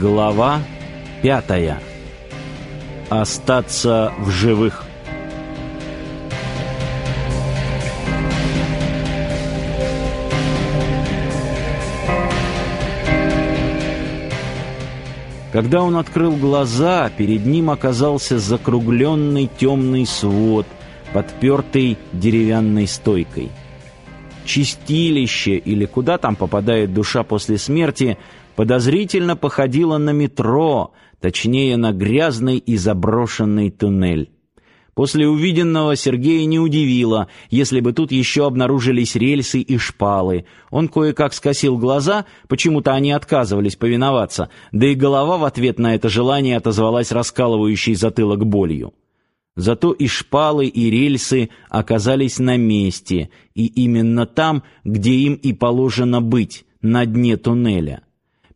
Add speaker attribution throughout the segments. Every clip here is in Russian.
Speaker 1: Глава пятая. Остаться в живых. Когда он открыл глаза, перед ним оказался закругленный темный свод, подпертый деревянной стойкой. Чистилище, или куда там попадает душа после смерти, подозрительно походило на метро, точнее на грязный и заброшенный туннель. После увиденного Сергея не удивило, если бы тут еще обнаружились рельсы и шпалы. Он кое-как скосил глаза, почему-то они отказывались повиноваться, да и голова в ответ на это желание отозвалась раскалывающей затылок болью. Зато и шпалы, и рельсы оказались на месте, и именно там, где им и положено быть, на дне туннеля.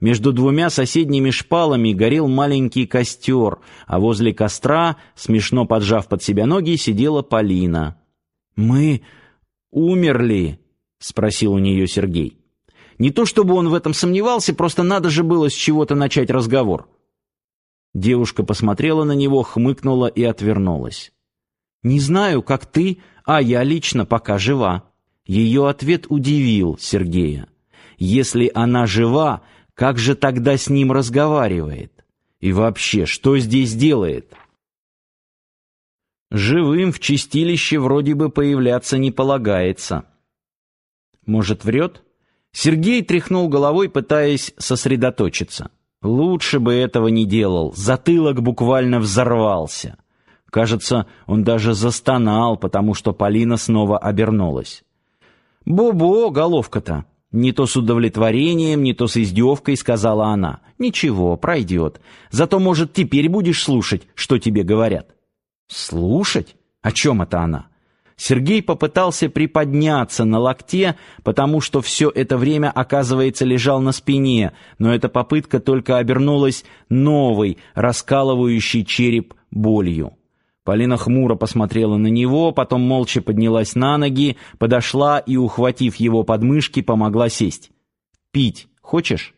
Speaker 1: Между двумя соседними шпалами горел маленький костер, а возле костра, смешно поджав под себя ноги, сидела Полина. «Мы умерли?» — спросил у нее Сергей. Не то чтобы он в этом сомневался, просто надо же было с чего-то начать разговор. Девушка посмотрела на него, хмыкнула и отвернулась. «Не знаю, как ты, а я лично пока жива». Ее ответ удивил Сергея. «Если она жива, как же тогда с ним разговаривает? И вообще, что здесь делает? Живым в чистилище вроде бы появляться не полагается. Может, врет? Сергей тряхнул головой, пытаясь сосредоточиться. Лучше бы этого не делал, затылок буквально взорвался. Кажется, он даже застонал, потому что Полина снова обернулась. «Бо-бо, головка-то!» Не то с удовлетворением, не то с издевкой сказала она. «Ничего, пройдет. Зато, может, теперь будешь слушать, что тебе говорят». «Слушать? О чем это она?» Сергей попытался приподняться на локте, потому что все это время, оказывается, лежал на спине, но эта попытка только обернулась новой, раскалывающей череп болью. Полина хмуро посмотрела на него, потом молча поднялась на ноги, подошла и, ухватив его подмышки, помогла сесть. «Пить хочешь?»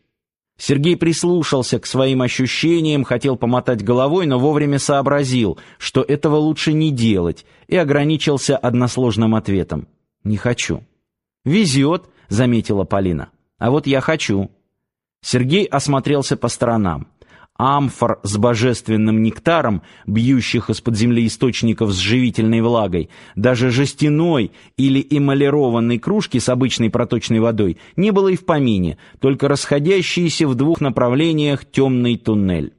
Speaker 1: Сергей прислушался к своим ощущениям, хотел помотать головой, но вовремя сообразил, что этого лучше не делать, и ограничился односложным ответом. «Не хочу». «Везет», — заметила Полина. «А вот я хочу». Сергей осмотрелся по сторонам амфор с божественным нектаром, бьющих из-под земли источников с живительной влагой, даже жестяной или эмалированной кружки с обычной проточной водой не было и в помине, только расходящийся в двух направлениях темный туннель.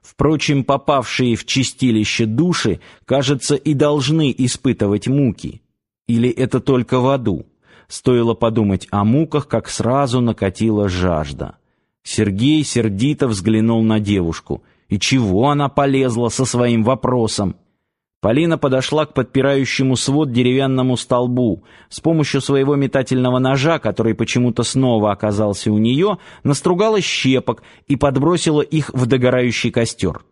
Speaker 1: Впрочем, попавшие в чистилище души, кажется, и должны испытывать муки. Или это только в аду? Стоило подумать о муках, как сразу накатила жажда. Сергей сердито взглянул на девушку. И чего она полезла со своим вопросом? Полина подошла к подпирающему свод деревянному столбу. С помощью своего метательного ножа, который почему-то снова оказался у нее, настругала щепок и подбросила их в догорающий костер.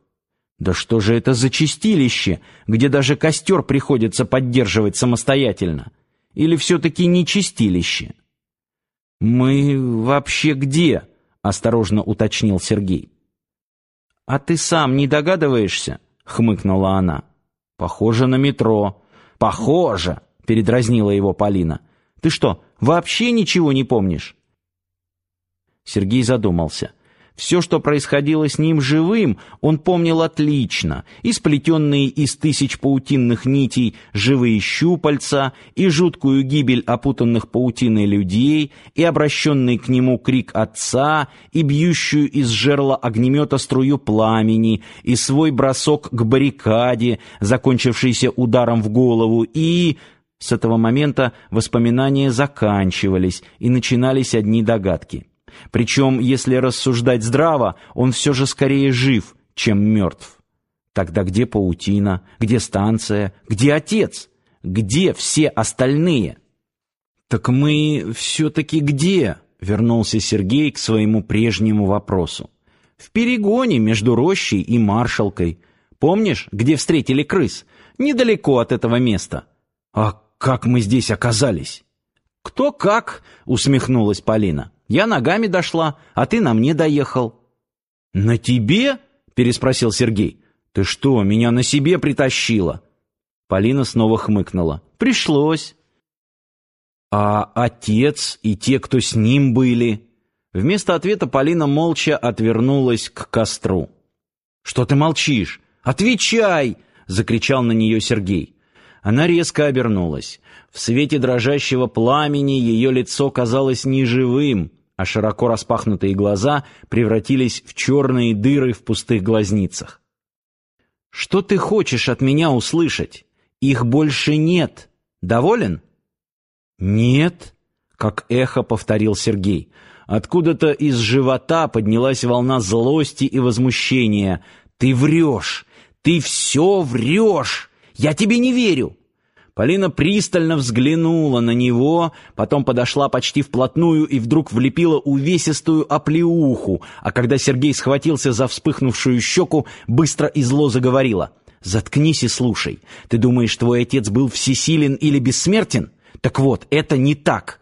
Speaker 1: Да что же это за чистилище, где даже костер приходится поддерживать самостоятельно? Или все-таки не чистилище? «Мы вообще где?» — осторожно уточнил Сергей. «А ты сам не догадываешься?» — хмыкнула она. «Похоже на метро». «Похоже!» — передразнила его Полина. «Ты что, вообще ничего не помнишь?» Сергей задумался. Все, что происходило с ним живым, он помнил отлично. И сплетенные из тысяч паутинных нитей живые щупальца, и жуткую гибель опутанных паутиной людей, и обращенный к нему крик отца, и бьющую из жерла огнемета струю пламени, и свой бросок к баррикаде, закончившийся ударом в голову, и... С этого момента воспоминания заканчивались, и начинались одни догадки. Причем, если рассуждать здраво, он все же скорее жив, чем мертв. Тогда где паутина, где станция, где отец, где все остальные? Так мы все-таки где? Вернулся Сергей к своему прежнему вопросу. В перегоне между рощей и маршалкой. Помнишь, где встретили крыс? Недалеко от этого места. А как мы здесь оказались? Кто как? Усмехнулась Полина. Я ногами дошла, а ты на мне доехал. На тебе? переспросил Сергей. Ты что, меня на себе притащила? Полина снова хмыкнула. Пришлось. А отец и те, кто с ним были? Вместо ответа Полина молча отвернулась к костру. Что ты молчишь? Отвечай, закричал на нее Сергей. Она резко обернулась. В свете дрожащего пламени ее лицо казалось неживым, а широко распахнутые глаза превратились в черные дыры в пустых глазницах. Что ты хочешь от меня услышать? Их больше нет. Доволен? Нет, как эхо повторил Сергей. Откуда-то из живота поднялась волна злости и возмущения. Ты врешь! Ты все врешь! Я тебе не верю!» Полина пристально взглянула на него, потом подошла почти вплотную и вдруг влепила увесистую оплеуху, а когда Сергей схватился за вспыхнувшую щеку, быстро и зло заговорила. «Заткнись и слушай. Ты думаешь, твой отец был всесилен или бессмертен? Так вот, это не так.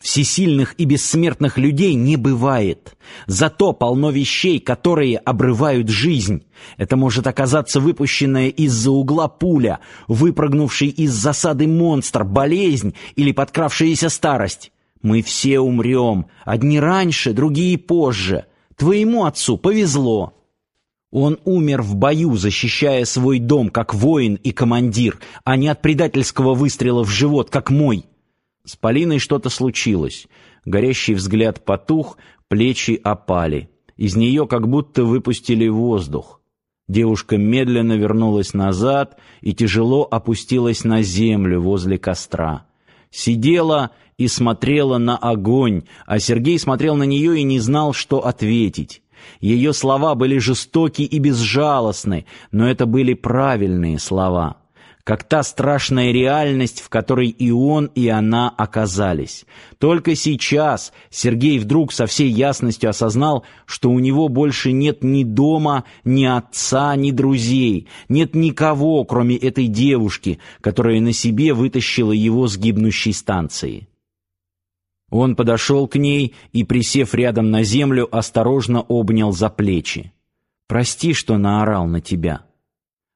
Speaker 1: Всесильных и бессмертных людей не бывает. Зато полно вещей, которые обрывают жизнь. Это может оказаться выпущенная из-за угла пуля, выпрыгнувший из засады монстр, болезнь или подкравшаяся старость. Мы все умрем, одни раньше, другие позже. Твоему отцу повезло. Он умер в бою, защищая свой дом, как воин и командир, а не от предательского выстрела в живот, как мой. С Полиной что-то случилось. Горящий взгляд потух, плечи опали. Из нее как будто выпустили воздух. Девушка медленно вернулась назад и тяжело опустилась на землю возле костра. Сидела и смотрела на огонь, а Сергей смотрел на нее и не знал, что ответить. Ее слова были жестоки и безжалостны, но это были правильные слова как та страшная реальность, в которой и он, и она оказались. Только сейчас Сергей вдруг со всей ясностью осознал, что у него больше нет ни дома, ни отца, ни друзей, нет никого, кроме этой девушки, которая на себе вытащила его с гибнущей станции. Он подошел к ней и, присев рядом на землю, осторожно обнял за плечи. «Прости, что наорал на тебя».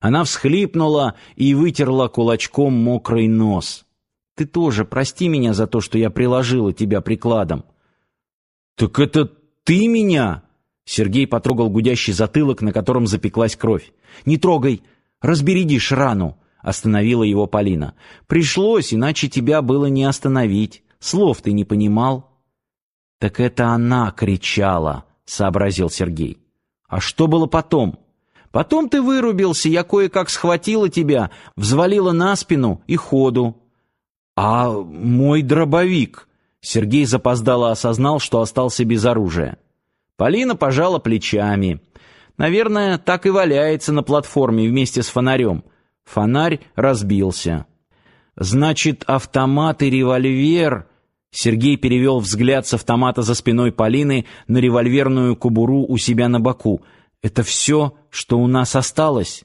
Speaker 1: Она всхлипнула и вытерла кулачком мокрый нос. Ты тоже прости меня за то, что я приложила тебя прикладом. Так это ты меня? Сергей потрогал гудящий затылок, на котором запеклась кровь. Не трогай, разбередишь рану, остановила его Полина. Пришлось, иначе тебя было не остановить. Слов ты не понимал. Так это она кричала, сообразил Сергей. А что было потом? Потом ты вырубился, я кое-как схватила тебя, взвалила на спину и ходу. А мой дробовик... Сергей запоздало осознал, что остался без оружия. Полина пожала плечами. Наверное, так и валяется на платформе вместе с фонарем. Фонарь разбился. Значит, автомат и револьвер... Сергей перевел взгляд с автомата за спиной Полины на револьверную кобуру у себя на боку. Это все, что у нас осталось.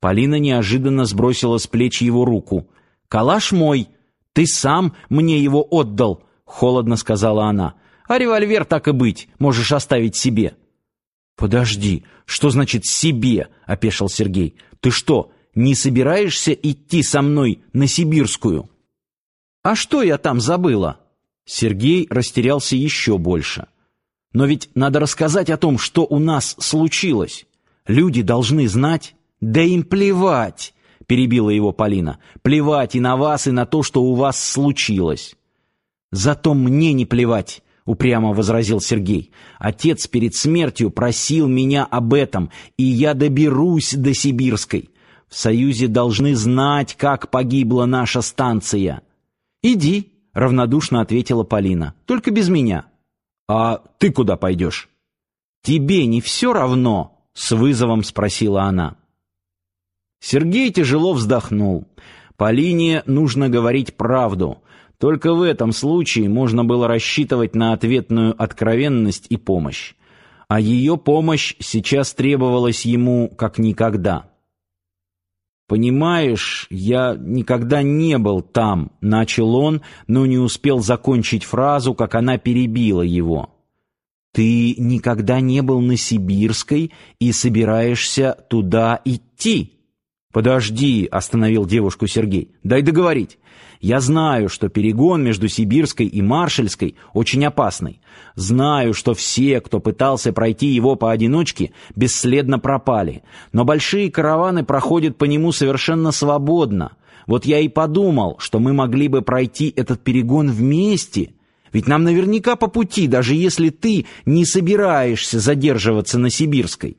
Speaker 1: Полина неожиданно сбросила с плеч его руку. Калаш мой, ты сам мне его отдал, холодно сказала она. А револьвер так и быть, можешь оставить себе. Подожди, что значит себе? опешил Сергей. Ты что, не собираешься идти со мной на сибирскую? А что я там забыла? Сергей растерялся еще больше. Но ведь надо рассказать о том, что у нас случилось. Люди должны знать. Да им плевать, перебила его Полина. Плевать и на вас, и на то, что у вас случилось. Зато мне не плевать, упрямо возразил Сергей. Отец перед смертью просил меня об этом, и я доберусь до Сибирской. В Союзе должны знать, как погибла наша станция. Иди, равнодушно ответила Полина. Только без меня. «А ты куда пойдешь?» «Тебе не все равно?» — с вызовом спросила она. Сергей тяжело вздохнул. Полине нужно говорить правду. Только в этом случае можно было рассчитывать на ответную откровенность и помощь. А ее помощь сейчас требовалась ему как никогда. «Понимаешь, я никогда не был там», — начал он, но не успел закончить фразу, как она перебила его. Ты никогда не был на Сибирской и собираешься туда идти? Подожди, остановил девушку Сергей. Дай договорить. Я знаю, что перегон между Сибирской и Маршальской очень опасный. Знаю, что все, кто пытался пройти его поодиночке, бесследно пропали. Но большие караваны проходят по нему совершенно свободно. Вот я и подумал, что мы могли бы пройти этот перегон вместе. Ведь нам наверняка по пути, даже если ты не собираешься задерживаться на Сибирской.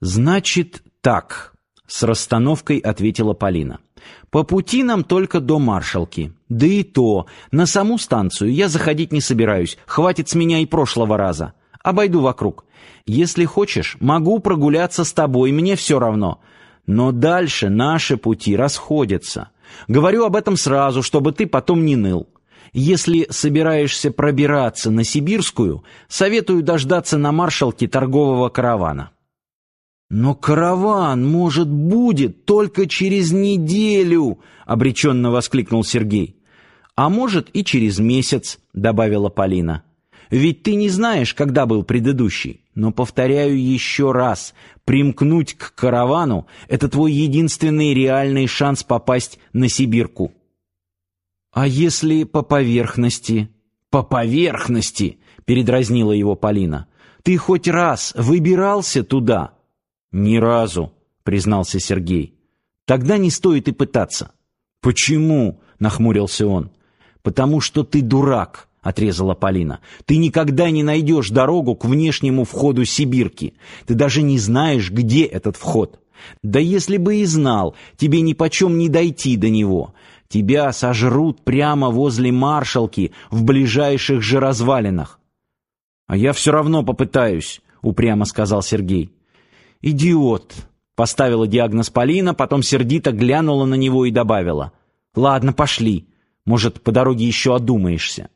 Speaker 1: Значит, так, с расстановкой ответила Полина. По пути нам только до маршалки. Да и то, на саму станцию я заходить не собираюсь. Хватит с меня и прошлого раза. Обойду вокруг. Если хочешь, могу прогуляться с тобой, мне все равно. Но дальше наши пути расходятся. Говорю об этом сразу, чтобы ты потом не ныл. Если собираешься пробираться на Сибирскую, советую дождаться на маршалке торгового каравана. Но караван, может, будет только через неделю, обреченно воскликнул Сергей. А может и через месяц, добавила Полина. Ведь ты не знаешь, когда был предыдущий. Но повторяю еще раз, примкнуть к каравану это твой единственный реальный шанс попасть на Сибирку. А если по поверхности? По поверхности, передразнила его Полина. Ты хоть раз выбирался туда? Ни разу, признался Сергей. Тогда не стоит и пытаться. Почему? нахмурился он. Потому что ты дурак, отрезала Полина. Ты никогда не найдешь дорогу к внешнему входу Сибирки. Ты даже не знаешь, где этот вход. Да если бы и знал, тебе ни почем не дойти до него. Тебя сожрут прямо возле маршалки в ближайших же развалинах. А я все равно попытаюсь, упрямо сказал Сергей. «Идиот!» — поставила диагноз Полина, потом сердито глянула на него и добавила. «Ладно, пошли. Может, по дороге еще одумаешься».